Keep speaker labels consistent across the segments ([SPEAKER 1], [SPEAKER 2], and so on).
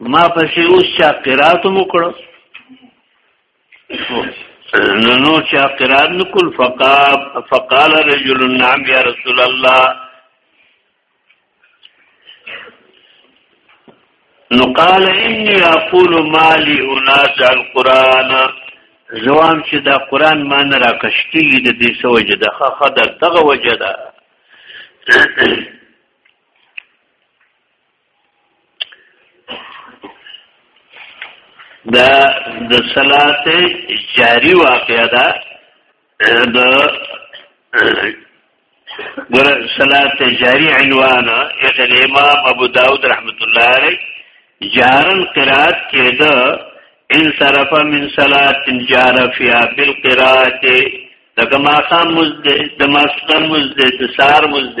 [SPEAKER 1] ما پسې اوس چا قرات مو کړو نو نو چا قرات نکول فقال فقال رجل نعم یا رسول الله نو قال اني اقول مالي اناز القران زوام چې دا قران ما نه راکشتي د دې سوجه د خخه د دغه وجه ده دا د صلات جاری واقعا دا د ګور صلات جاری عنوان اخل امام ابو داود رحمت الله علیه جارن قرات کې دا ان صرف من صلات جار فیا بالقرات دا کما خام مزد د ماسکر مزد د سار مزد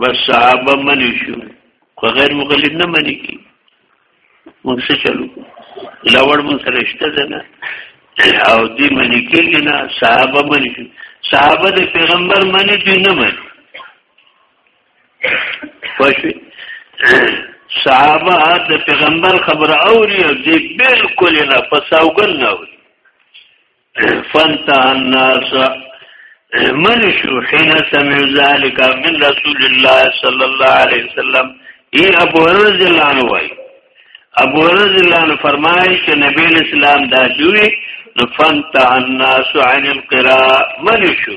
[SPEAKER 1] بس صحابه منی شو خو غیر مقلد نه منی کی موږ څه چلو لوړ موږ سره شته ده نه او دی منی کېږي نه صحابه منی شو صحابه د پیغمبر منی دوی نه منی خوشوی صحابه د پیغمبر خبر اوري او دی بالکل نه پساوګل نه اوري فانتهى الناس من شو حين سمع ذلك من رسول الله صلى الله عليه وسلم ای ابو رضی الله عنه وای ابو رضی الله عنه فرمایي چې نبی اسلام دا دوی نفنت الناس عن القراء من شو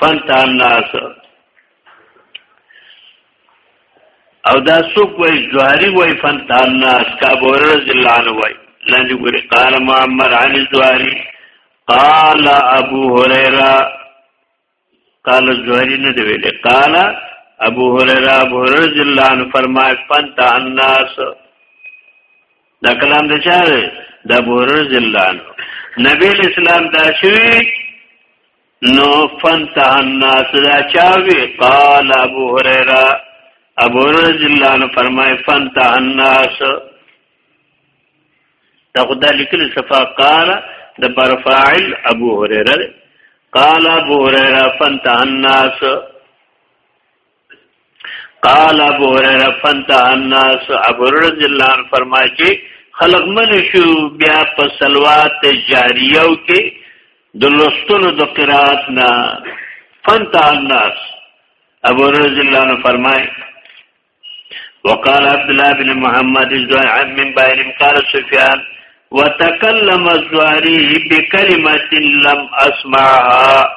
[SPEAKER 1] فانت الناس او دا څوک وای زهری وای فانت الناس کابو رضی الله عنه وای لاندې ګوري قال معمر عن زهری قال ابو هريره قال زهری نه دی ویل قال ابو هريره ابو رضی الله عنه فرمای فانت الناس دا کلام د چا دی د ابو رضی الله عنه نبی اسلام دا شوی نو فنته الناس دا چاوی قال ابو هريره ابو هريره رضی الله عنه فرمای فنته الناس دا خدای لیکل صفا قال د برفاعل ابو هريره قال ابو هريره فنته الناس قال ابو هريره فنت الناس ابو هريره جل ان فرمایي چې خلق من شو بیا په صلوات جاریو کې د لوستلو د قرات نه فنت الناس ابو هريره جل ان فرمایي وقال عبد الله بن محمد الزهري من بايرم قال سفيان وتكلم الزهري بكلمه لم اسمعها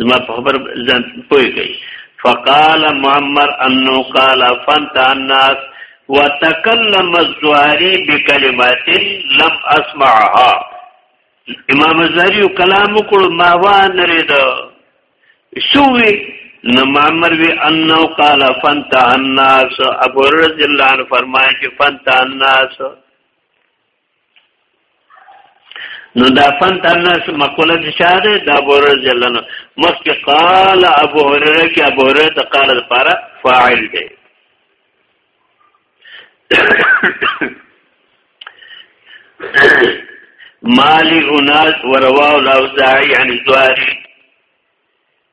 [SPEAKER 1] زما په خبر ځان پوي کوي فقال معمر انه قال فانت الناس وتكلم الزهري بكلمات لم اسمعها امام الزهري کلام کول ما و نه رید شوې نو معمر وی انه قال فانت الناس ابو رضی الله عنه فرمایي چې فانت الناس نو دا فن تنس مقوله د شاده د ابو هريره جلنه مخکې قال ابو هريره کې ابو هريره ته قال لپاره فاعل دی مالی اناس ورواو لاوزاعی عن الزواری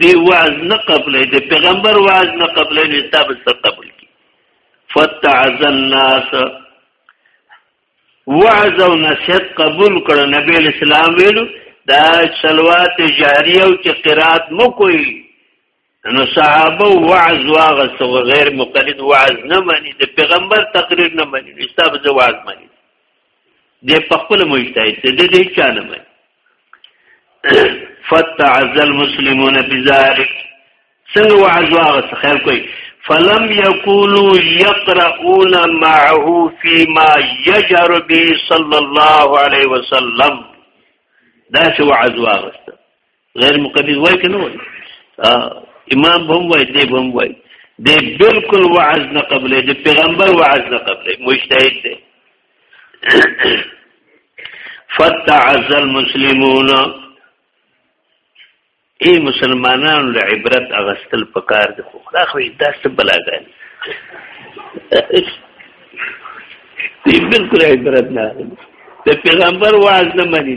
[SPEAKER 1] دی واز نه قبلې دی پیغمبر واز نه قبلې نه تاب سره قبول کی فتعز الناس وعز او نصیحت قبول کړ نبی اسلام ویلو دا صلوات جاریه او چې قرات مو کوي نو صحابه وعظ واغس او غیر مقلد وعظ نه مانی د پیغمبر تقریر نه مانی استاب ز وعظ مانی د خپل مجتهد ته د دې چا نه مانی فتعز المسلمون بذلك څنګه وعظ واغس خیر کوي فلم يكونوا يقرؤون معه فيما يجهر به صلى الله عليه وسلم دا شو وعظ واغس غیر مقدس وای کنه وای امام به وای دی به وای دی بالکل وعظ نه قبلې دی پیغمبر وعظ نه قبلې مجتهد دی فتعز المسلمون ای مسلمانانو له عبرت اغستل پکار دي خو دا خو داسې بلاګان دی بالکل عبرت نه د پیغمبر وعظ نه مني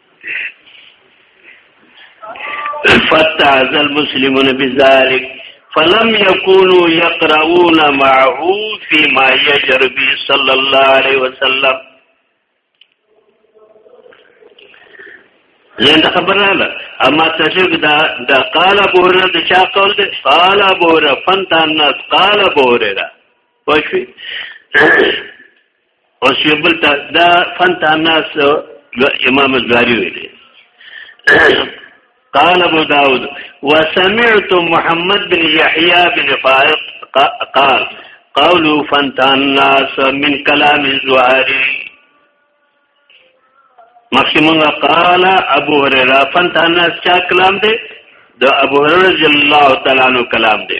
[SPEAKER 1] فتعز المسلمون بذلك فلم يكونوا يقرؤون معه فيما يجر به صلى الله عليه وسلم لنده خبرنا له اما تشرک دا دا قال ابو هريره د چا قول دی قال ابو هريره فنت الناس قال ابو هريره پښې اوس یو بل ته دا فن تناس امام الزاری ویلي قال ابو داود وسمعت محمد بن يحيى بن فائق قال قولوا فانتهى الناس من كلام الزهري مخشمون قال ابو هريره فانتهى الناس چا کلام دی د ابو هريره رضی الله تعالی عنہ کلام دی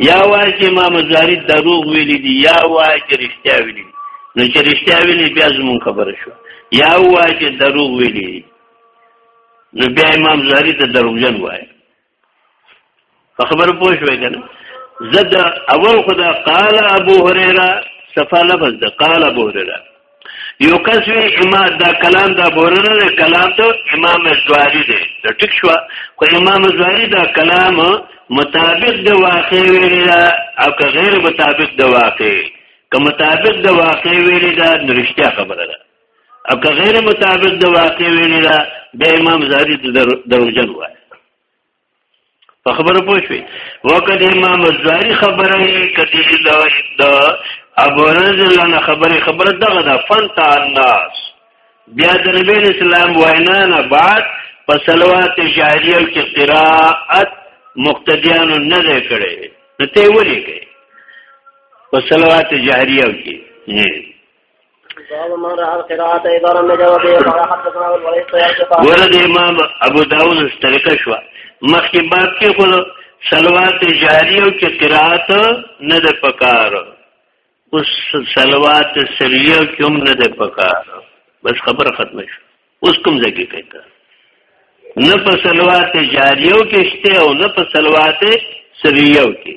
[SPEAKER 1] یا وای چې امام زاری دروغ ویلی دی یا وای چې رښتیا ویلی نو چې رښتیا ویلی بیا زمون خبره شو یا وای چې دروغ ویلی دی نو بیا امام زاری ته دروغجن وای په خبره پوه شوې کنه زد اول خدا قال ابو هريره صفه لفظ ده قال ابو هريره یو کس وی امام دا کلام دا بورنه ده کلام ته امام زواری دی دا ټیک شو خو امام زواری دا کلام مطابق د واقع ویل دا او که غیر مطابق د واقع که مطابق د واقع ویل دا نرشتیا خبره ده او که غیر مطابق د واقع ویل دا د امام زواری د دروژن وای په خبره پوه شوي وکړه امام الزاری خبره یې کدی دا د ابو رزل نه خبره خبره دغه دا فنت الناس بیا د نبی اسلام وینا نه بعد په صلوات جاهریه کې قراءت مقتدیانو نه کړي نو ته ولي کوي په صلوات جاهریه کې ګوره د امام ابو داود طریقه شو مخکې باب کې خو صلوات جاری او کې قرات نه د پکار اوس صلوات سریه کې هم نه د پکار بس خبره ختمه شو اوس کوم ځای کې کوي نه په صلوات جاریو کې شته او نه په صلوات سریو کې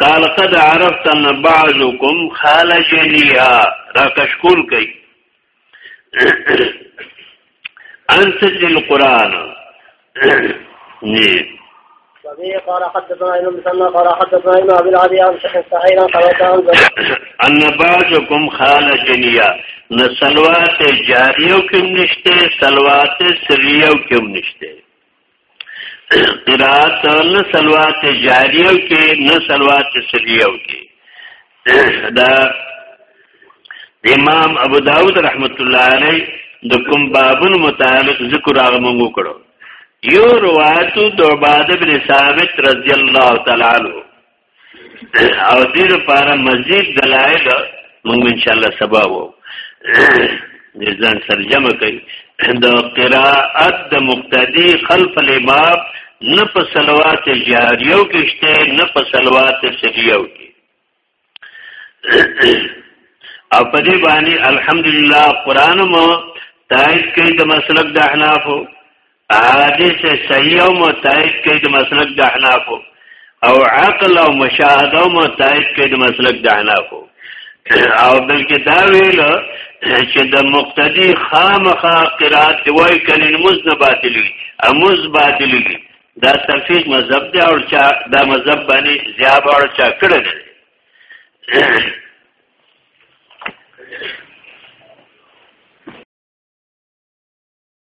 [SPEAKER 2] قال
[SPEAKER 1] قد عرفت ان بعضكم خال جنيا را کشکول کوي انت القران نه
[SPEAKER 2] وبه قال حدثنا ابن مسنى قال حدثنا ابن ابي العدي عن شيخ سعيد عن قال
[SPEAKER 1] ان بعضكم خال جنيا نه صلوات جاریو کې نشته صلوات سریو کې نشته قرات نه صلوات جاریو کې نه صلوات سریو کې دا امام ابو داود رحمت الله علیه د کوم بابن متعلق ذکر هغه مونږ کړو یو روایت د عباده بن ثابت رضی الله تعالی عنہ او دې لپاره مزید دلایل موږ ان شاء الله سبا وو دې ځان سرجمه کوي د قراءت د مقتدی خلف الامام نه په صلوات جاریو کې شته نه په صلوات سریو کې او په دې باندې الحمدلله قران مو تایید کوي د مسلک د احنافو احادیث صحیح او متایید کې د مسلک د احناف او عقل او مشاهده او متایید کې د مسلک د احناف او بلکې دا ویل چې د مقتدی خامخا قرات دی وای کلین مز نه باطلی امز باطلی دا تفسیر مذهب دی او چا دا مذهب باندې زیاب او چا کړل